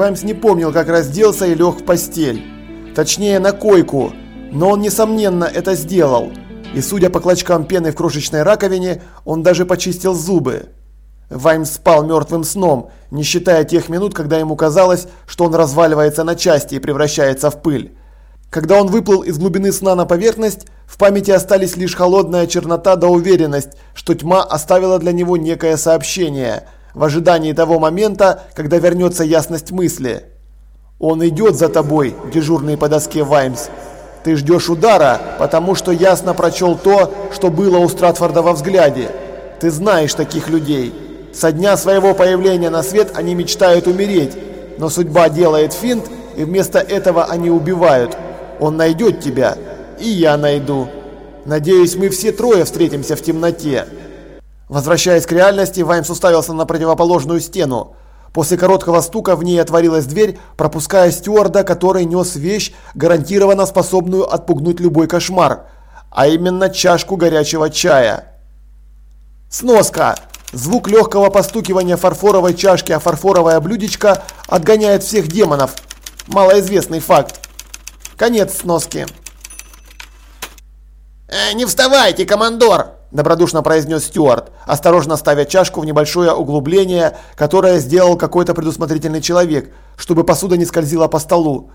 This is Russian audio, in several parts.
Ваймс не помнил, как разделся и лег в постель. Точнее, на койку. Но он, несомненно, это сделал. И судя по клочкам пены в крошечной раковине, он даже почистил зубы. Ваймс спал мертвым сном, не считая тех минут, когда ему казалось, что он разваливается на части и превращается в пыль. Когда он выплыл из глубины сна на поверхность, в памяти остались лишь холодная чернота да уверенность, что тьма оставила для него некое сообщение, в ожидании того момента, когда вернется ясность мысли. «Он идет за тобой, дежурный по доске Ваймс. Ты ждешь удара, потому что ясно прочел то, что было у Стратфорда во взгляде. Ты знаешь таких людей. Со дня своего появления на свет они мечтают умереть, но судьба делает финт, и вместо этого они убивают». Он найдет тебя, и я найду. Надеюсь, мы все трое встретимся в темноте. Возвращаясь к реальности, Ваймс уставился на противоположную стену. После короткого стука в ней отворилась дверь, пропуская стюарда, который нес вещь, гарантированно способную отпугнуть любой кошмар, а именно чашку горячего чая. Сноска. Звук легкого постукивания фарфоровой чашки о фарфоровое блюдечко отгоняет всех демонов. Малоизвестный факт. Конец сноски. «Э, «Не вставайте, командор!» – добродушно произнес Стюарт, осторожно ставя чашку в небольшое углубление, которое сделал какой-то предусмотрительный человек, чтобы посуда не скользила по столу.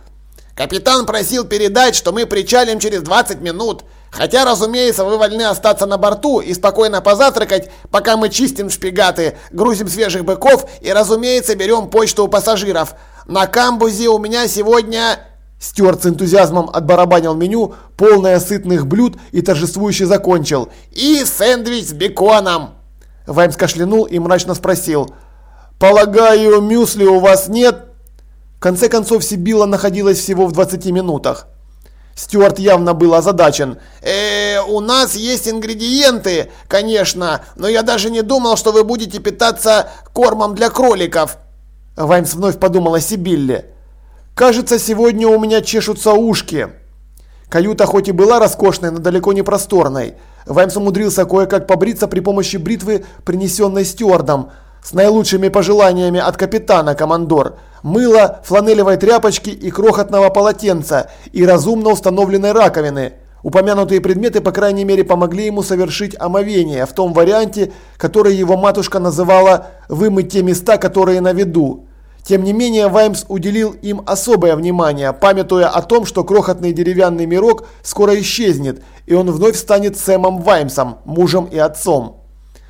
«Капитан просил передать, что мы причалим через 20 минут. Хотя, разумеется, вы вольны остаться на борту и спокойно позавтракать, пока мы чистим шпигаты, грузим свежих быков и, разумеется, берем почту у пассажиров. На камбузе у меня сегодня...» Стюарт с энтузиазмом отбарабанил меню, полное сытных блюд и торжествующе закончил. «И сэндвич с беконом!» Ваймс кашлянул и мрачно спросил. «Полагаю, мюсли у вас нет?» В конце концов, Сибила находилась всего в 20 минутах. Стюарт явно был озадачен. «Э, у нас есть ингредиенты, конечно, но я даже не думал, что вы будете питаться кормом для кроликов». Ваймс вновь подумал о Сибилле. Кажется, сегодня у меня чешутся ушки. Каюта хоть и была роскошной, но далеко не просторной. Ваймс умудрился кое-как побриться при помощи бритвы, принесенной стюардом, с наилучшими пожеланиями от капитана, командор. Мыло, фланелевой тряпочки и крохотного полотенца, и разумно установленной раковины. Упомянутые предметы, по крайней мере, помогли ему совершить омовение в том варианте, который его матушка называла «вымыть те места, которые на виду». Тем не менее, Ваймс уделил им особое внимание, памятуя о том, что крохотный деревянный мирок скоро исчезнет, и он вновь станет Сэмом Ваймсом, мужем и отцом.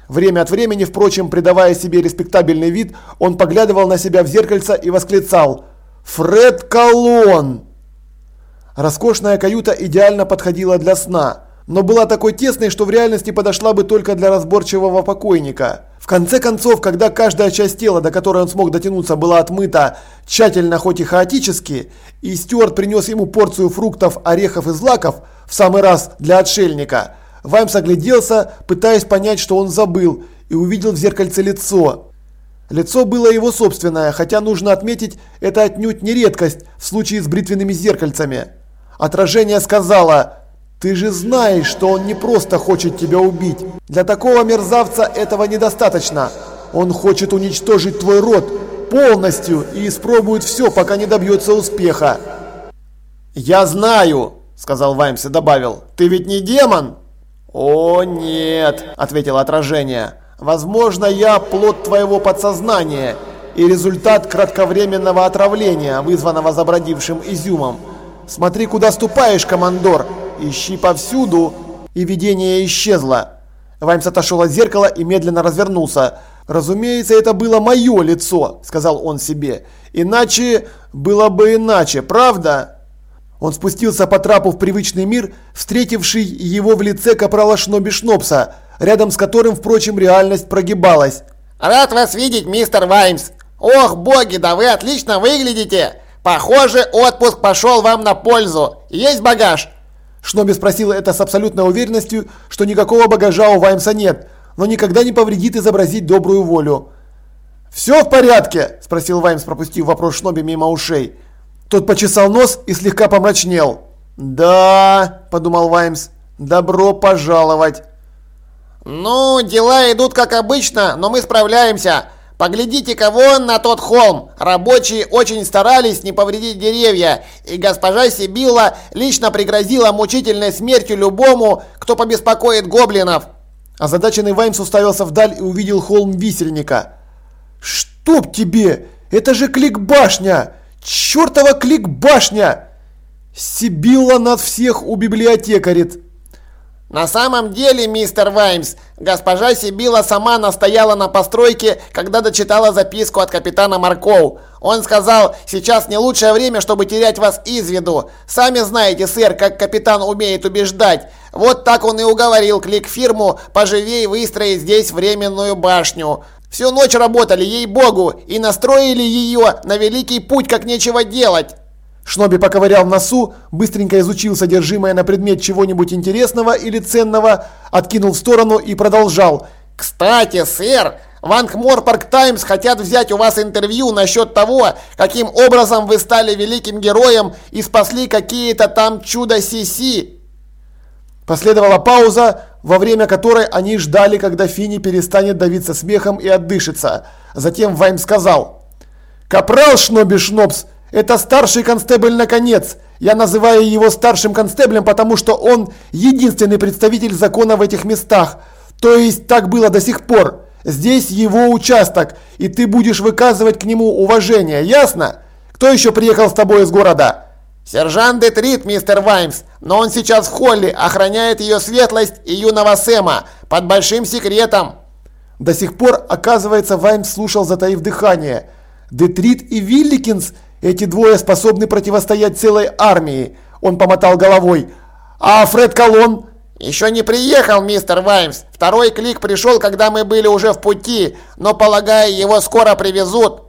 Время от времени, впрочем, придавая себе респектабельный вид, он поглядывал на себя в зеркальце и восклицал «Фред Колон!». Роскошная каюта идеально подходила для сна но была такой тесной, что в реальности подошла бы только для разборчивого покойника. В конце концов, когда каждая часть тела, до которой он смог дотянуться, была отмыта тщательно, хоть и хаотически, и Стюарт принес ему порцию фруктов, орехов и злаков, в самый раз для отшельника, Ваймс огляделся, пытаясь понять, что он забыл, и увидел в зеркальце лицо. Лицо было его собственное, хотя нужно отметить, это отнюдь не редкость в случае с бритвенными зеркальцами. Отражение сказала ты же знаешь, что он не просто хочет тебя убить. Для такого мерзавца этого недостаточно. Он хочет уничтожить твой род полностью и испробует все, пока не добьется успеха. «Я знаю», — сказал Ваймс и добавил, — «ты ведь не демон?» «О, нет», — ответил отражение. «Возможно, я плод твоего подсознания и результат кратковременного отравления, вызванного забродившим изюмом. Смотри, куда ступаешь, командор!» Ищи повсюду!» И видение исчезло. Ваймс отошел от зеркала и медленно развернулся. «Разумеется, это было мое лицо», – сказал он себе. «Иначе было бы иначе, правда?» Он спустился по трапу в привычный мир, встретивший его в лице капрала Шноби Шнопса, рядом с которым, впрочем, реальность прогибалась. «Рад вас видеть, мистер Ваймс! Ох, боги, да вы отлично выглядите! Похоже, отпуск пошел вам на пользу. Есть багаж?» Шноби спросил это с абсолютной уверенностью, что никакого багажа у Ваймса нет, но никогда не повредит изобразить добрую волю. «Все в порядке?» – спросил Ваймс, пропустив вопрос Шноби мимо ушей. Тот почесал нос и слегка помрачнел. «Да», – подумал Ваймс, – «добро пожаловать». «Ну, дела идут как обычно, но мы справляемся. Поглядите-ка вон на тот холм. Рабочие очень старались не повредить деревья, и госпожа Сибилла лично пригрозила мучительной смертью любому, кто побеспокоит гоблинов. Озадаченный Ваймс уставился вдаль и увидел холм висельника. «Чтоб тебе! Это же клик-башня! Чёртова клик-башня!» Сибилла над всех у библиотекарит. На самом деле, мистер Ваймс, госпожа Сибила сама настояла на постройке, когда дочитала записку от капитана Маркоу. Он сказал, сейчас не лучшее время, чтобы терять вас из виду. Сами знаете, сэр, как капитан умеет убеждать. Вот так он и уговорил клик-фирму поживей выстроить здесь временную башню. Всю ночь работали, ей-богу, и настроили ее на великий путь, как нечего делать. Шноби поковырял в носу, быстренько изучил содержимое на предмет чего-нибудь интересного или ценного, откинул в сторону и продолжал. «Кстати, сэр, в Ангморпорг Таймс хотят взять у вас интервью насчет того, каким образом вы стали великим героем и спасли какие-то там чудо-сиси». Последовала пауза, во время которой они ждали, когда Фини перестанет давиться смехом и отдышится. Затем Вайм сказал. «Капрал Шноби Шнобс, это старший констебль наконец. Я называю его старшим констеблем, потому что он единственный представитель закона в этих местах. То есть так было до сих пор. Здесь его участок, и ты будешь выказывать к нему уважение, ясно? Кто еще приехал с тобой из города? Сержант Детрит, мистер Ваймс, но он сейчас в холле, охраняет ее светлость и юного Сэма, под большим секретом. До сих пор, оказывается, Ваймс слушал, затаив дыхание. Детрит и Вилликинс – эти двое способны противостоять целой армии. Он помотал головой. А Фред Колон? Еще не приехал, мистер Ваймс. Второй клик пришел, когда мы были уже в пути, но, полагаю, его скоро привезут.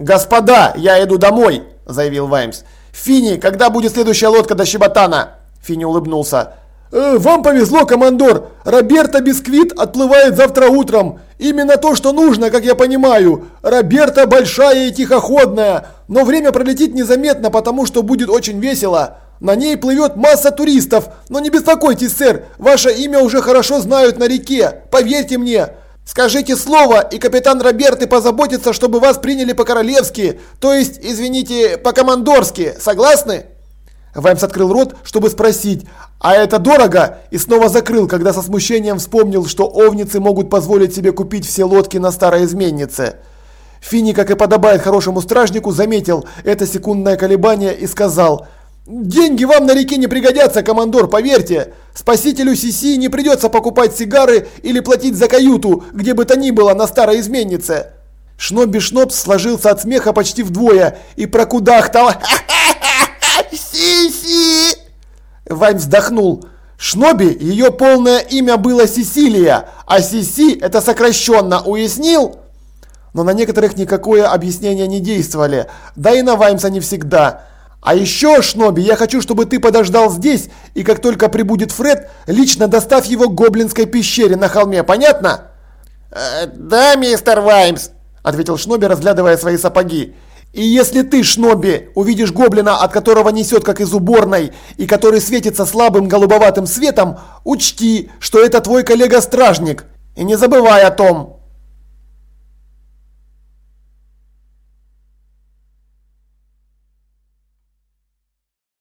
Господа, я иду домой, заявил Ваймс. Фини, когда будет следующая лодка до Щеботана? Фини улыбнулся. «Э, «Вам повезло, командор! Роберта Бисквит отплывает завтра утром. Именно то, что нужно, как я понимаю. Роберта большая и тихоходная, но время пролетит незаметно, потому что будет очень весело. На ней плывет масса туристов, но не беспокойтесь, сэр, ваше имя уже хорошо знают на реке, поверьте мне. Скажите слово, и капитан Роберты позаботится, чтобы вас приняли по-королевски, то есть, извините, по-командорски. Согласны?» Ваймс открыл рот, чтобы спросить, а это дорого? И снова закрыл, когда со смущением вспомнил, что овницы могут позволить себе купить все лодки на старой изменнице. Фини, как и подобает хорошему стражнику, заметил это секундное колебание и сказал «Деньги вам на реке не пригодятся, командор, поверьте. Спасителю Сиси не придется покупать сигары или платить за каюту, где бы то ни было на старой изменнице». Шнобби Шнобс сложился от смеха почти вдвое и прокудахтал «Сиси!» Вань вздохнул. Шноби, ее полное имя было Сесилия, а Сиси это сокращенно, уяснил? Но на некоторых никакое объяснение не действовали, да и на Ваймса не всегда. А еще, Шноби, я хочу, чтобы ты подождал здесь, и как только прибудет Фред, лично доставь его к гоблинской пещере на холме, понятно? Э, «Да, мистер Ваймс», — ответил Шноби, разглядывая свои сапоги. И если ты, Шноби, увидишь гоблина, от которого несет как из уборной, и который светится слабым голубоватым светом, учти, что это твой коллега-стражник. И не забывай о том.